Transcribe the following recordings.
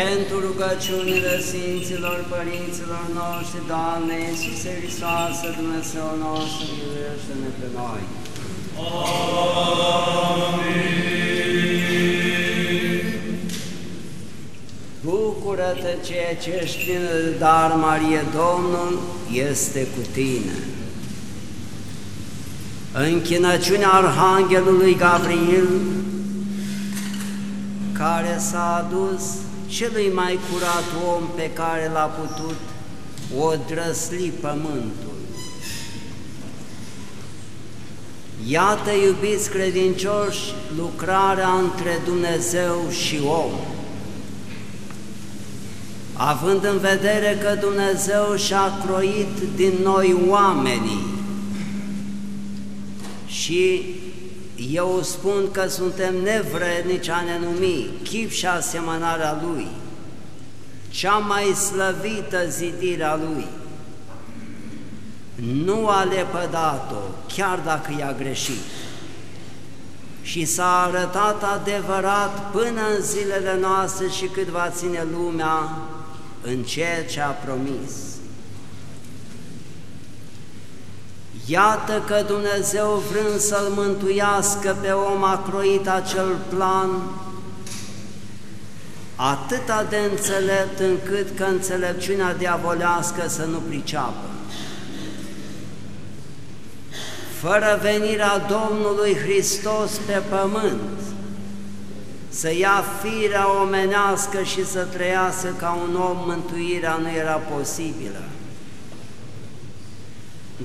pentru rugăciunile Sfinților Părinților noștri, Doamne Iisuse Hristoase, Dumnezeu nostru, iubește-ne pe noi. Amin. Bucură-te, ceea ce ești plină de dar, Marie, Domnul este cu tine. Închinăciunea Arhanghelului Gabriel, care s-a adus celui mai curat om pe care l-a putut o drăsli pământul. Iată, iubiți credincioși, lucrarea între Dumnezeu și om. Având în vedere că Dumnezeu și-a croit din noi oamenii și eu spun că suntem nevrednici a ne numi chip și asemănarea Lui, cea mai slăvită zidire a Lui. Nu a lepădat-o, chiar dacă i-a greșit. Și s-a arătat adevărat până în zilele noastre și cât va ține lumea în ceea ce a promis. Iată că Dumnezeu vrând să-L mântuiască pe om a croit acel plan atâta de înțelept încât că înțelepciunea diavolească să nu priceapă. Fără venirea Domnului Hristos pe pământ, să ia firea omenească și să trăiască ca un om, mântuirea nu era posibilă.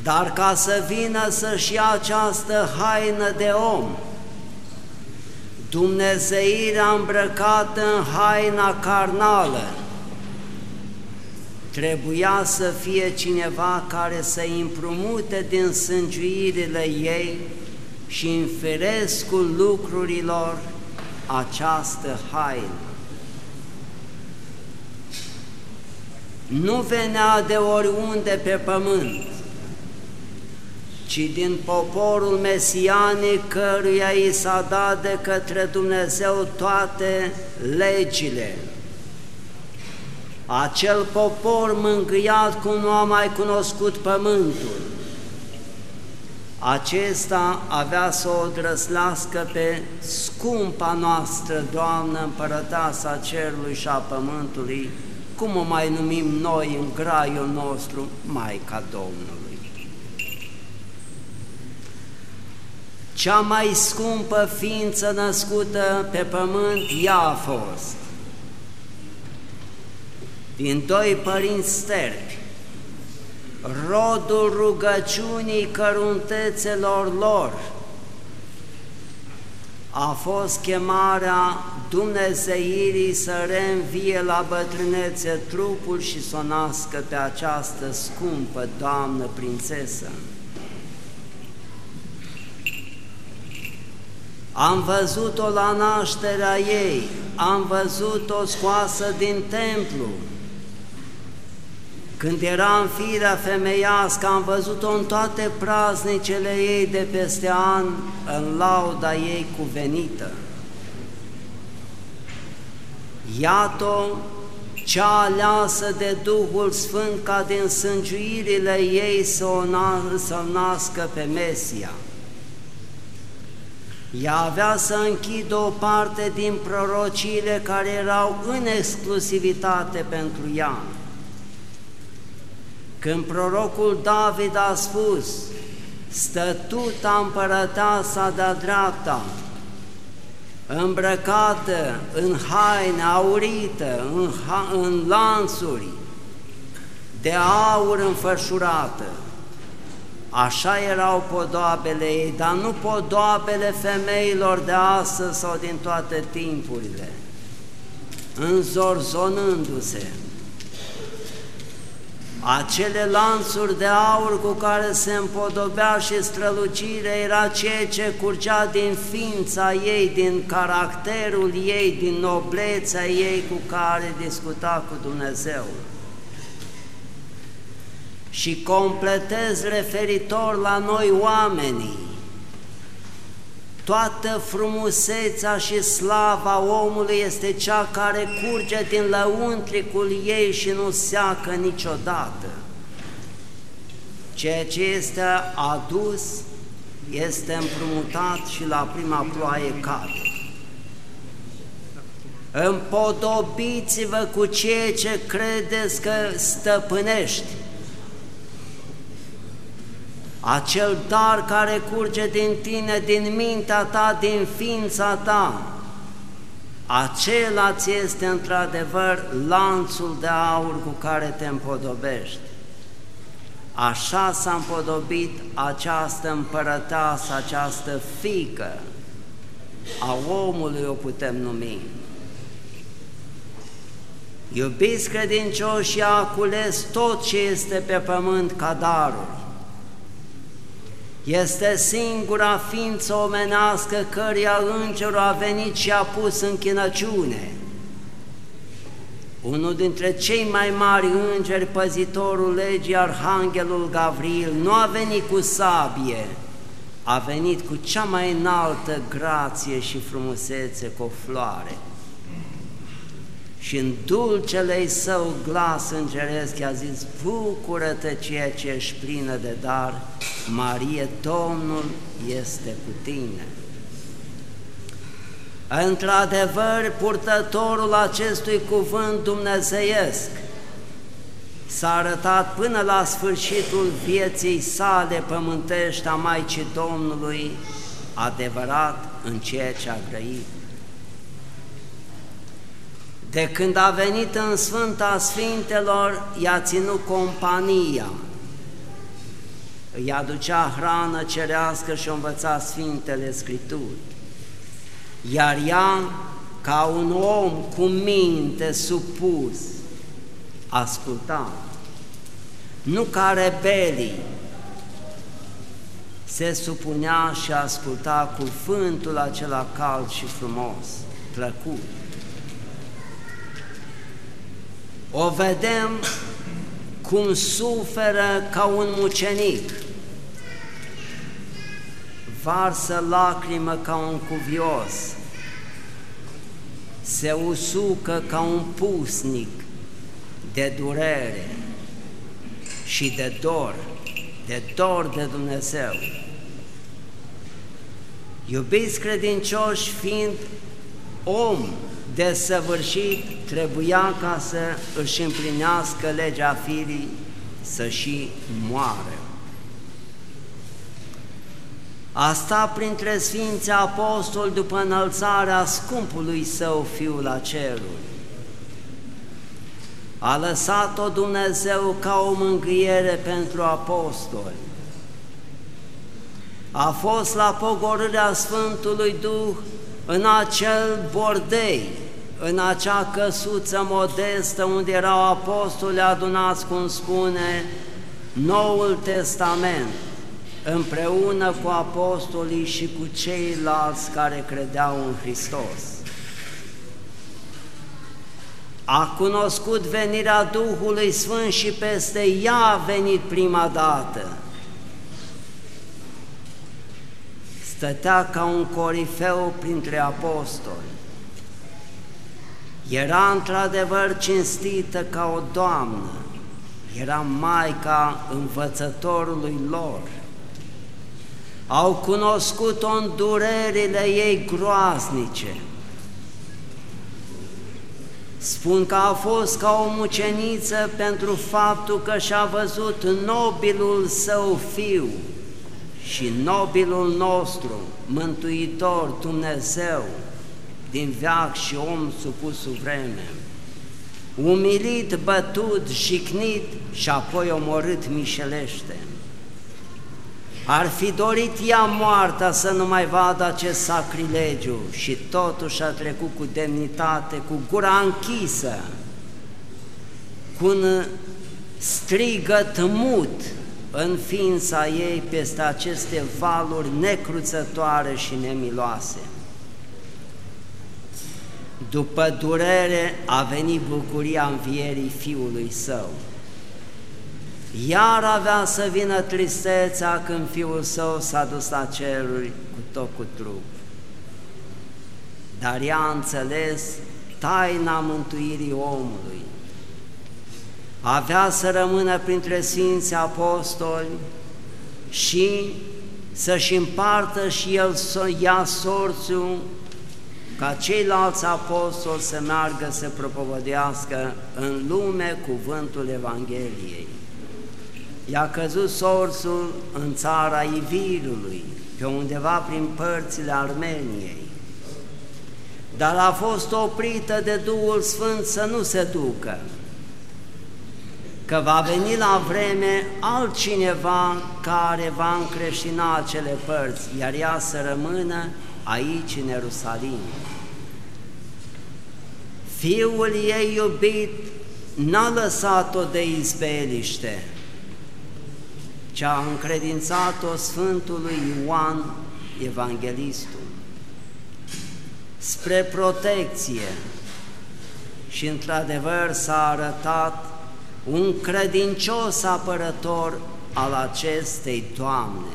Dar ca să vină să-și ia această haină de om, Dumnezeirea îmbrăcată în haina carnală, trebuia să fie cineva care să împrumute din sângiuirile ei și în ferescul lucrurilor această haină. Nu venea de oriunde pe pământ, ci din poporul mesianic căruia i s-a dat de către Dumnezeu toate legile. Acel popor mângâiat cum nu a mai cunoscut pământul, acesta avea să o drăslească pe scumpa noastră, Doamnă, împărătasa cerului și a pământului, cum o mai numim noi în graiul nostru, Maica Domnului. Cea mai scumpă ființă născută pe pământ, ea a fost. Din doi părinți sterpi, rodul rugăciunii căruntețelor lor, a fost chemarea Dumnezeirii să reînvie la bătrânețe trupul și să o nască pe această scumpă Doamnă Prințesă. Am văzut-o la nașterea ei, am văzut-o scoasă din templu. Când era în firea femeiască, am văzut-o în toate praznicele ei de peste an, în lauda ei cuvenită. Iată cea aleasă de Duhul Sfânt ca din sângiuirile ei să o nască pe Mesia. Ea avea să închidă o parte din prorociile care erau în exclusivitate pentru ea. Când prorocul David a spus, stătuta împărăteasa de-a dreapta, îmbrăcată în haine aurită, în, ha în lanțuri, de aur înfășurată, Așa erau podoabele ei, dar nu podoabele femeilor de astăzi sau din toate timpurile, înzorzonându-se. Acele lanțuri de aur cu care se împodobea și strălucire era ceea ce curgea din ființa ei, din caracterul ei, din noblețea ei cu care discuta cu Dumnezeu și completez referitor la noi oamenii toată frumusețea și slava omului este cea care curge din lăuntricul ei și nu seacă niciodată. Ceea ce este adus este împrumutat și la prima ploaie cade. Împodobiți-vă cu ceea ce credeți că stăpânești, acel dar care curge din tine, din mintea ta, din ființa ta, acela ți este într-adevăr lanțul de aur cu care te împodobești. Așa s-a împodobit această împărăteasă, această fică a omului o putem numi. Iubiți credincioși, a cules tot ce este pe pământ ca daruri. Este singura ființă omenească căreia îngerul a venit și a pus în chinăciune. Unul dintre cei mai mari îngeri, păzitorul legii, Arhanghelul Gavril, nu a venit cu sabie, a venit cu cea mai înaltă grație și frumusețe cu o floare și în dulcele său glas îngeresc i-a zis, bucură-te ceea ce ești plină de dar, Marie, Domnul este cu tine. Într-adevăr, purtătorul acestui cuvânt dumnezeiesc s-a arătat până la sfârșitul vieții sale pământești a Maicii Domnului, adevărat în ceea ce a grăit. De când a venit în Sfânta Sfintelor, i-a ținut compania, îi aducea hrană cerească și o învăța Sfintele Scripturi. Iar ea, ca un om cu minte supus, asculta, nu ca rebelii, se supunea și asculta cuvântul acela cald și frumos, plăcut. O vedem cum suferă ca un mucenic, varsă lacrimă ca un cuvios, se usucă ca un pusnic de durere și de dor, de dor de Dumnezeu. Iubiți credincioși, fiind om desăvârșit, trebuia ca să își împlinească legea firii să și moară. Asta printre Sfinții Apostoli după înălțarea scumpului său fiul la cerul. A lăsat-o Dumnezeu ca o mângâiere pentru apostoli. A fost la pogorârea Sfântului Duh în acel bordei, în acea căsuță modestă unde erau apostoli adunați, cum spune Noul Testament, împreună cu apostolii și cu ceilalți care credeau în Hristos. A cunoscut venirea Duhului Sfânt și peste ea a venit prima dată – stătea ca un corifeu printre apostoli. Era într-adevăr cinstită ca o doamnă, era Maica învățătorului lor. Au cunoscut-o în durerile ei groaznice. Spun că a fost ca o muceniță pentru faptul că și-a văzut nobilul său fiu, și nobilul nostru, Mântuitor Dumnezeu, din veac și om supus vreme, umilit, bătut, jicnit și apoi omorât mișelește. Ar fi dorit ea moartea să nu mai vadă acest sacrilegiu și totuși a trecut cu demnitate, cu gura închisă, cu un strigăt mut, în ființa ei peste aceste valuri necruțătoare și nemiloase. După durere a venit bucuria învierii Fiului Său. Iar avea să vină tristețea când Fiul Său s-a dus la ceruri cu tot cu trup. dar ea a înțeles taina mântuirii omului. Avea să rămână printre Sfinții Apostoli și să-și împartă și el să ia sorțul ca ceilalți apostoli să meargă să propovădească în lume cuvântul Evangheliei. I-a căzut sorțul în țara Ivirului, pe undeva prin părțile Armeniei, dar a fost oprită de Duhul Sfânt să nu se ducă, că va veni la vreme altcineva care va încreștina acele părți, iar ea să rămână aici în Ierusalim. Fiul ei iubit n-a lăsat-o de izbeliște, ci a încredințat-o Sfântului Ioan Evanghelistul spre protecție și într-adevăr s-a arătat un credincios apărător al acestei Doamne.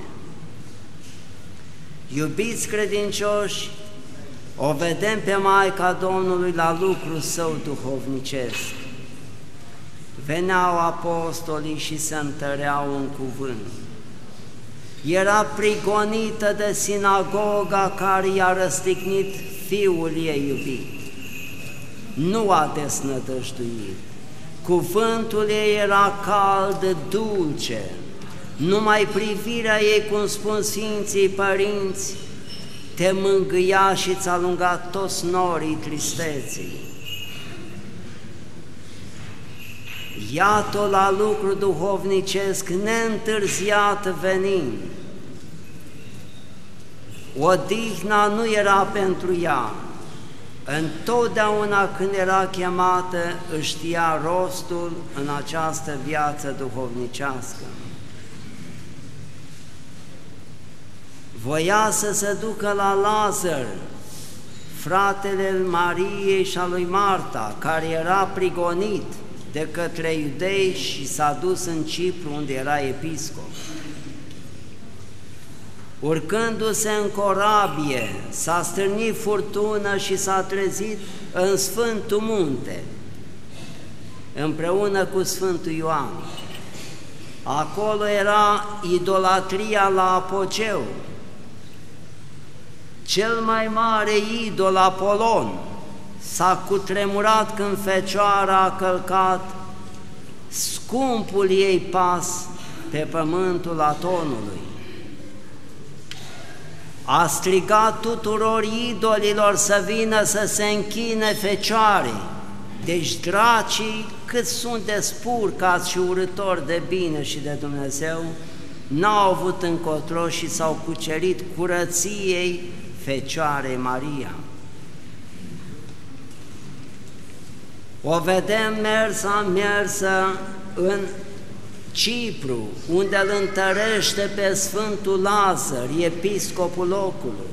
Iubiți credincioși, o vedem pe Maica Domnului la lucru său duhovnicesc. Veneau apostolii și se întăreau în cuvânt. Era prigonită de sinagoga care i-a răstignit fiul ei iubit. Nu a desnădăjduit. Cuvântul ei era cald, dulce, numai privirea ei, cum spun Sfinții Părinți, te mângâia și ți-a lungat toți norii tristeții. Iată la lucru duhovnicesc neîntârziat venind. Odihna nu era pentru ea, Întotdeauna când era chemată își știa rostul în această viață duhovnicească. Voia să se ducă la Lazar, fratele Mariei și a lui Marta, care era prigonit de către iudei și s-a dus în Cipru, unde era episcop. Urcându-se în corabie, s-a stârnit furtună și s-a trezit în Sfântul Munte, împreună cu Sfântul Ioan. Acolo era idolatria la apogeu, cel mai mare idol Apolon s-a cutremurat când Fecioara a călcat scumpul ei pas pe pământul Atonului. A strigat tuturor idolilor să vină să se închine Fecioarei, deci dracii cât sunt de spurcați și urători de bine și de Dumnezeu, n-au avut încotro și s-au cucerit curăției Fecioarei Maria. O vedem mersa, mersă în Cipru, unde îl întărește pe Sfântul Lazar, episcopul locului.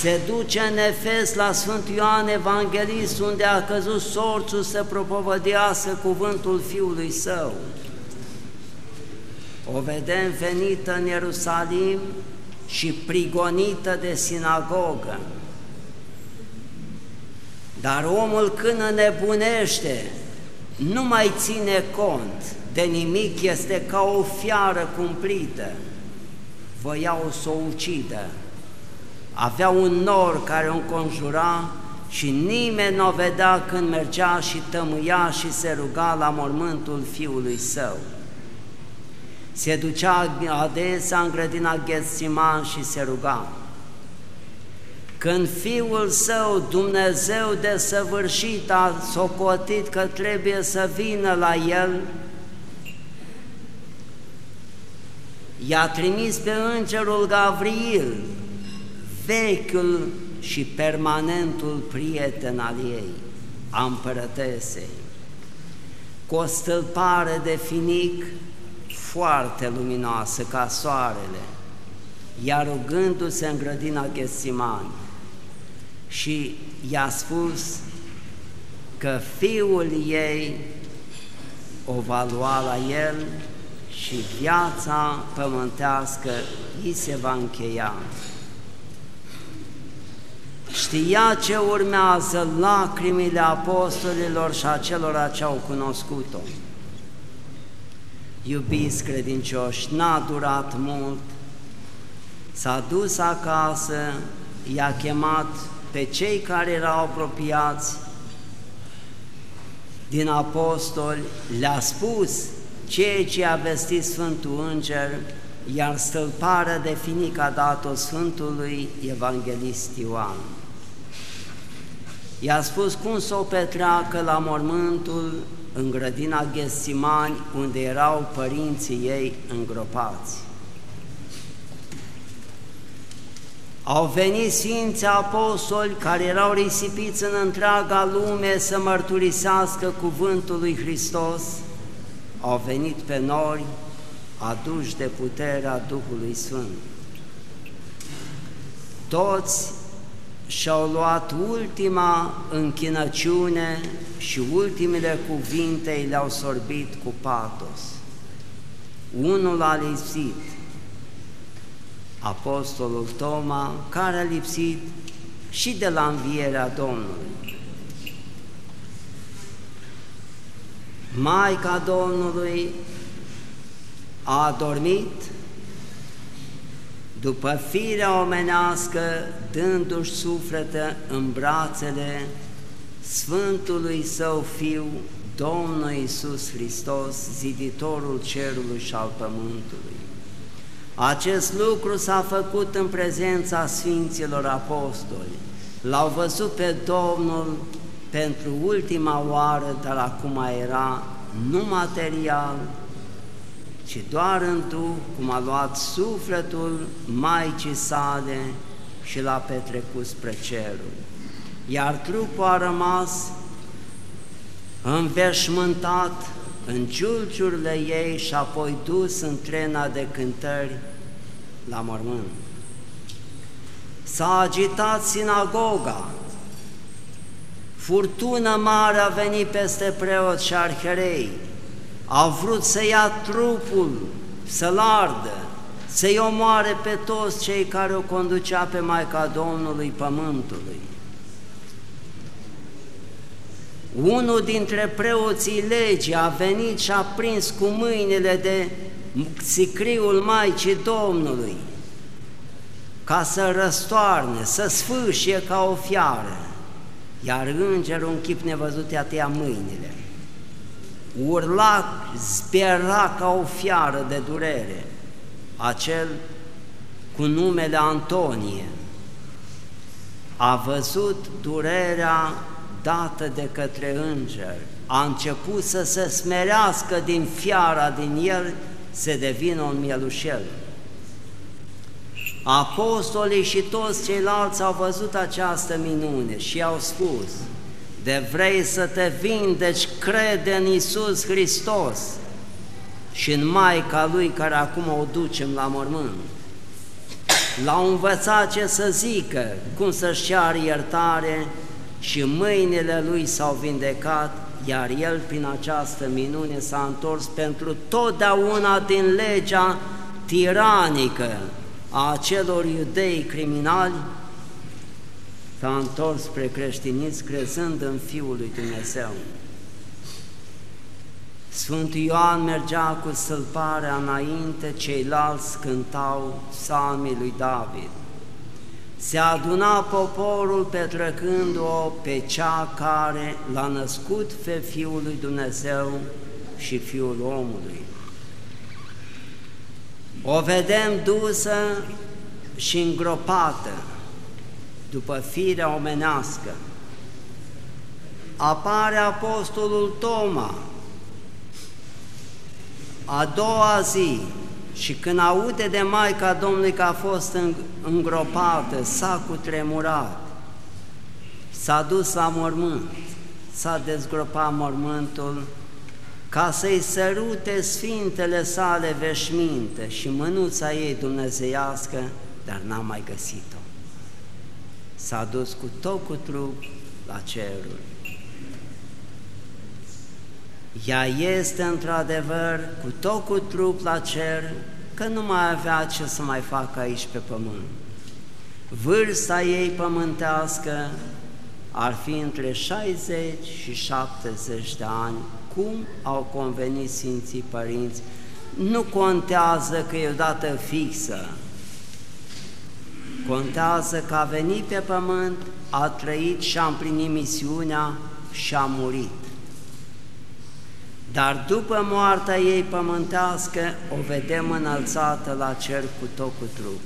Se duce în Efes la Sfântul Ioan Evanghelist, unde a căzut sorțul să propovădească cuvântul Fiului Său. O vedem venită în Ierusalim și prigonită de sinagogă. Dar omul când nebunește, nu mai ține cont de nimic, este ca o fiară cumplită. Voiau să o ucidă. Avea un nor care o înconjura și nimeni nu o vedea când mergea și tămâia și se ruga la mormântul fiului său. Se ducea adesea în grădina Ghețiman și se ruga. Când Fiul Său, Dumnezeu de săvârșit, a socotit că trebuie să vină la El, i-a trimis pe Îngerul Gavril, vechiul și permanentul prieten al ei, a împărătesei, cu o stâlpare de finic foarte luminoasă ca soarele, iar rugându-se în grădina Ghesimani și i-a spus că fiul ei o va lua la el și viața pământească îi se va încheia. știa ce urmează lacrimile apostolilor și a celor ce au cunoscut-o. Iubiți credincioși, n-a durat mult, s-a dus acasă, i-a chemat pe cei care erau apropiați din apostoli, le-a spus ceea ce a vestit Sfântul Înger, iar stâlparea de finic a dat-o Sfântului Evanghelist Ioan. I-a spus cum să o petreacă la mormântul în grădina Ghesimani, unde erau părinții ei îngropați. Au venit Sfinții Apostoli care erau risipiți în întreaga lume să mărturisească cuvântul lui Hristos, au venit pe nori aduși de puterea Duhului Sfânt. Toți și-au luat ultima închinăciune și ultimele cuvinte le-au sorbit cu patos. Unul a lipsit, Apostolul Toma, care a lipsit și de la învierea Domnului. Maica Domnului a adormit după firea omenească, dându-și sufletă în brațele Sfântului Său Fiu, Domnul Iisus Hristos, ziditorul cerului și al pământului. Acest lucru s-a făcut în prezența Sfinților Apostoli. L-au văzut pe Domnul pentru ultima oară, dar acum era nu material, ci doar în Duh, cum a luat sufletul Maicii sale și l-a petrecut spre cerul. Iar trupul a rămas înveșmântat în ciulciurile ei și apoi dus în trena de cântări la mormânt. S-a agitat sinagoga, furtună mare a venit peste preoți și arherei, au vrut să ia trupul, să-l ardă, să-i omoare pe toți cei care o conducea pe Maica Domnului Pământului. Unul dintre preoții legii a venit și a prins cu mâinile de sicriul Maicii Domnului ca să răstoarne, să sfâșie ca o fiară, iar îngerul în chip nevăzut i-a tăiat mâinile. Urla, spera ca o fiară de durere, acel cu numele Antonie, a văzut durerea dată de către înger, a început să se smerească din fiara din el, se devină un mielușel. Apostolii și toți ceilalți au văzut această minune și au spus, de vrei să te vindeci, crede în Isus Hristos și în Maica Lui care acum o ducem la mormânt. L-au învățat ce să zică, cum să-și ceară iertare și mâinile Lui s-au vindecat, iar El prin această minune s-a întors pentru totdeauna din legea tiranică a acelor iudei criminali s-a întors spre creștinism crezând în Fiul lui Dumnezeu. Sfântul Ioan mergea cu sălparea înainte, ceilalți cântau psalmii lui David. Se aduna poporul petrecând-o pe cea care l-a născut pe Fiul lui Dumnezeu și Fiul omului. O vedem dusă și îngropată, după firea omenească. Apare Apostolul Toma, a doua zi, și când aude de Maica Domnului că a fost îngropată, s-a cutremurat, s-a dus la mormânt, s-a dezgropat mormântul ca să-i sărute sfintele sale veșminte și mânuța ei dumnezeiască, dar n-a mai găsit-o s-a dus cu tot cu trup la cerul. Ea este într-adevăr cu tot cu trup la cer, că nu mai avea ce să mai facă aici pe pământ. Vârsta ei pământească ar fi între 60 și 70 de ani, cum au convenit Sfinții Părinți. Nu contează că e o dată fixă, contează că a venit pe pământ, a trăit și a împlinit misiunea și a murit. Dar după moartea ei pământească, o vedem înălțată la cer cu tot cu trup.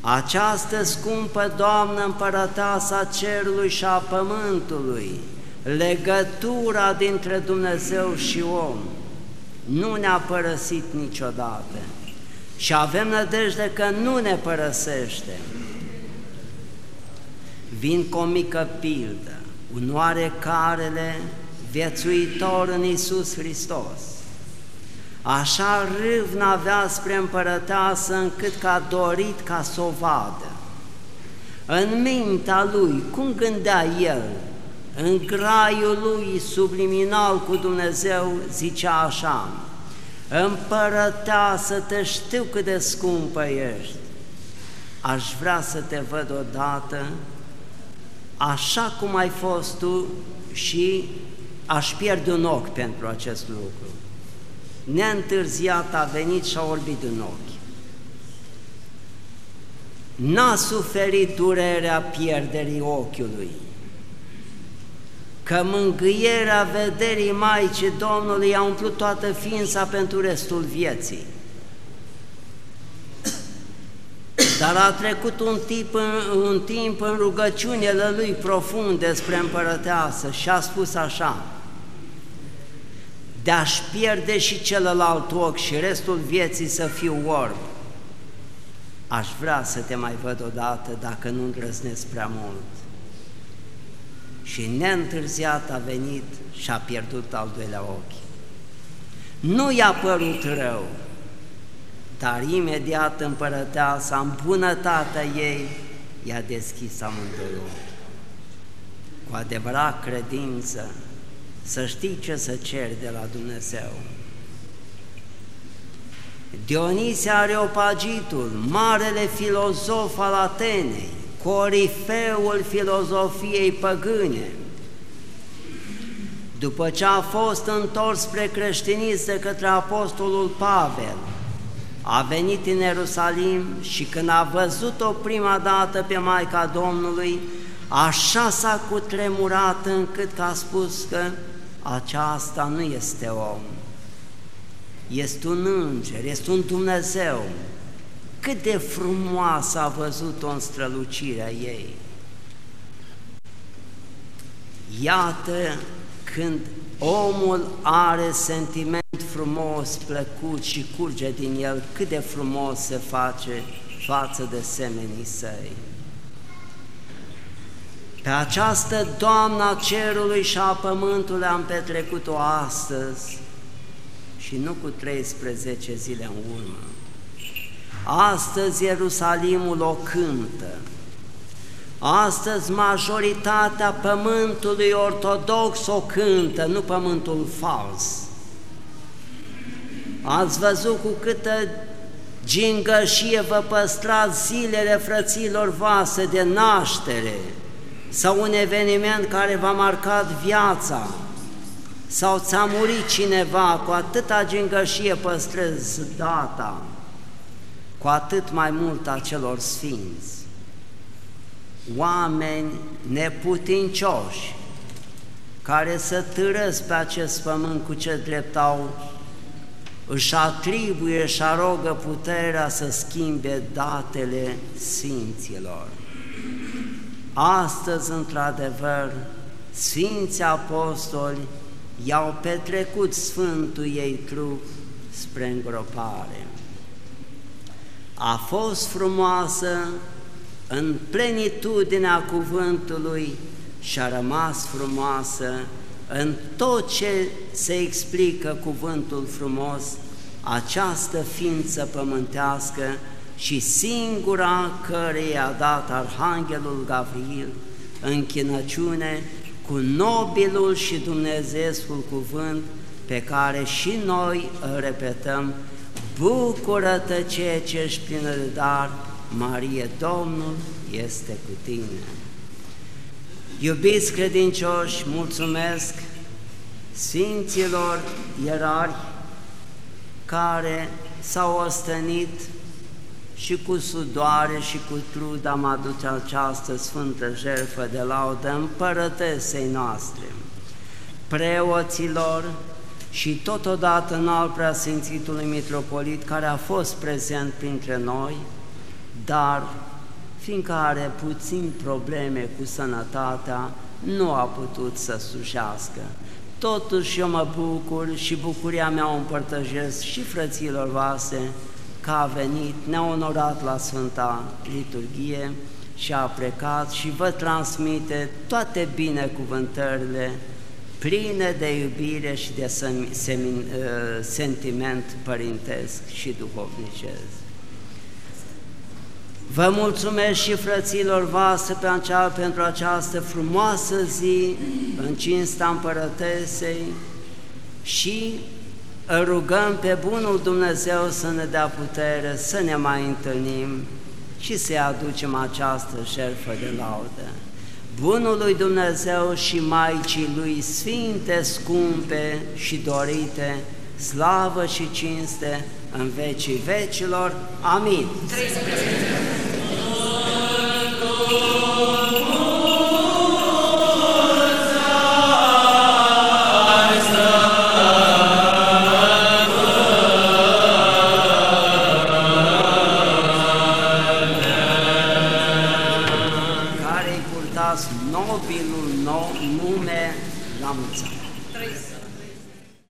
Această scumpă Doamnă împărăteasa cerului și a pământului, legătura dintre Dumnezeu și om, nu ne-a părăsit niciodată și avem nădejde că nu ne părăsește. Vin cu o mică pildă, un oarecarele viețuitor în Iisus Hristos. Așa râv avea spre împărăteasă încât că a dorit ca să o vadă. În mintea lui, cum gândea el, în graiul lui subliminal cu Dumnezeu, zicea așa, Împărăteasă, te știu cât de scumpă ești, aș vrea să te văd odată așa cum ai fost tu și aș pierde un ochi pentru acest lucru. Neîntârziat a venit și a orbit un ochi. N-a suferit durerea pierderii ochiului, că mângâierea vederii Maicii Domnului a umplut toată ființa pentru restul vieții. Dar a trecut un timp, un timp în rugăciunile lui profunde spre împărăteasă și a spus așa, de-aș pierde și celălalt ochi și restul vieții să fiu orb, aș vrea să te mai văd odată dacă nu îndrăznesc prea mult. Și neîntârziat a venit și a pierdut al doilea ochi. Nu i-a părut rău, dar imediat împărăteasa, în bunătatea ei, i-a deschis amândoi ochi. Cu adevărat credință, să știi ce să ceri de la Dumnezeu. Dionise Areopagitul, marele filozof al Atenei, corifeul filozofiei păgâne, după ce a fost întors spre creștinism de către Apostolul Pavel, a venit în Ierusalim și când a văzut-o prima dată pe Maica Domnului, așa s-a cutremurat încât că a spus că aceasta nu este om, este un înger, este un Dumnezeu. Cât de frumoasă a văzut-o în strălucirea ei. Iată când omul are sentiment frumos, plăcut și curge din el, cât de frumos se face față de semenii săi. Pe această Doamna Cerului și a Pământului am petrecut-o astăzi și nu cu 13 zile în urmă. Astăzi Ierusalimul o cântă. Astăzi majoritatea pământului ortodox o cântă, nu pământul fals. Ați văzut cu câtă gingășie vă păstrați zilele frăților voastre de naștere, sau un eveniment care v-a marcat viața, sau ți-a murit cineva, cu atâta gingășie păstrezi data, cu atât mai mult a celor sfinți. Oameni neputincioși, care să târăsc pe acest pământ cu ce drept au, își atribuie și arogă puterea să schimbe datele Sfinților. Astăzi, într-adevăr, Sfinții Apostoli i-au petrecut Sfântul ei trup spre îngropare. A fost frumoasă în plenitudinea cuvântului și a rămas frumoasă în tot ce se explică cuvântul frumos, această ființă pământească și singura care i-a dat Arhanghelul Gavril închinăciune cu nobilul și dumnezeescul cuvânt pe care și noi îl repetăm, Bucură-te ceea ce ești plină de dar, Marie, Domnul este cu tine. Iubiți credincioși, mulțumesc Sfinților ierarhi care s-au ostenit și cu sudoare și cu trud am aduce această sfântă jertfă de laudă împărătesei noastre, preoților și totodată în al preasfințitului mitropolit care a fost prezent printre noi, dar fiindcă are puțin probleme cu sănătatea, nu a putut să slujească. Totuși eu mă bucur și bucuria mea o împărtășesc și frăților voastre că a venit, ne-a onorat la Sfânta Liturghie și a plecat și vă transmite toate binecuvântările pline de iubire și de semin, uh, sentiment părintesc și duhovnicesc. Vă mulțumesc și frăților voastre pe acea, pentru această frumoasă zi în cinsta împărătesei și îl rugăm pe Bunul Dumnezeu să ne dea putere să ne mai întâlnim și să aducem această șerfă de laudă. Bunului Dumnezeu și Maicii Lui Sfinte, scumpe și dorite, slavă și cinste în vecii vecilor. Amin. 13.